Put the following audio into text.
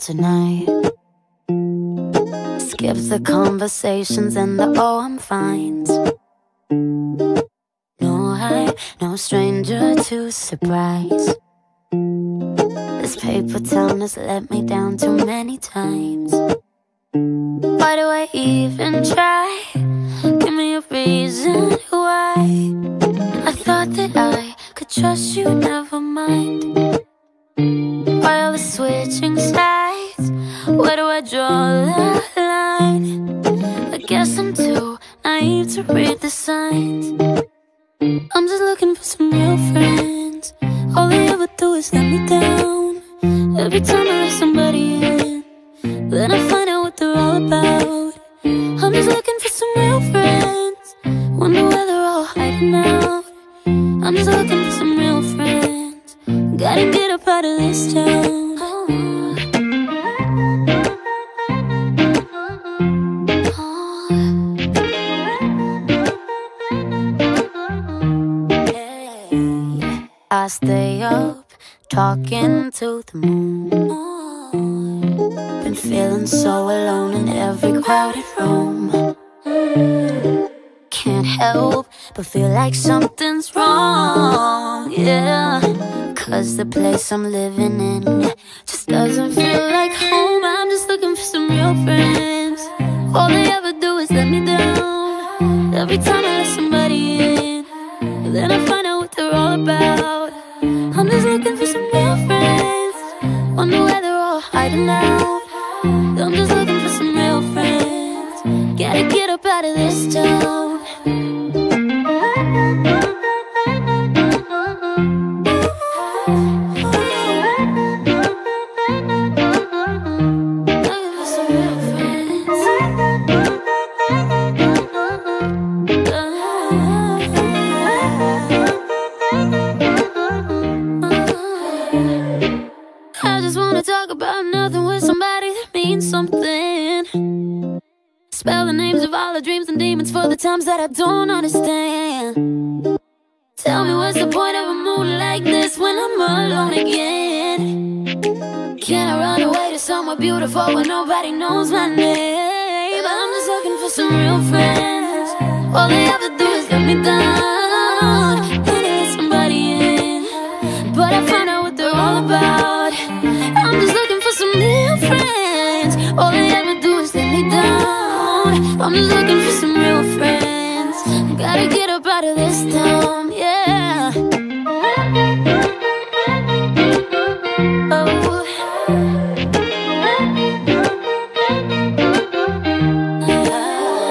tonight. Skips the conversations and the oh, I'm fines. No, I, no stranger to surprise. This paper town has let me down too many times. Why do I even try? Give me a reason why. I thought that I could trust you, never mind. Switching sides, where do I draw the line? I guess I'm too naive to read the signs. I'm just looking for some real friends. All they ever do is let me down. Every time I let somebody in, then I find out what they're all about. I'm just looking for some real friends. Wonder where they're all hiding out. I'm just looking for some real friends. Gotta get up out of this town. I stay up talking to the moon. Been feeling so alone in every crowded room. Can't help but feel like something's wrong, yeah. Cause the place I'm living in just doesn't feel like home. I'm just looking for some real friends. All they ever do is let me down. Every time I let somebody in, then I looking for some real friends. Wonder where they're all hiding out. I'm just looking for some real friends. Gotta get up out of this town. With somebody that means something. Spell the names of all the dreams and demons for the times that I don't understand. Tell me what's the point of a moon like this when I'm alone again? Can I run away to somewhere beautiful where nobody knows my name? But I'm just looking for some real friends. All they ever do is let me down. Somebody in, but I find out what they're all about. I'm looking for some real friends. Gotta get up out of this town, yeah. Oh. Ah.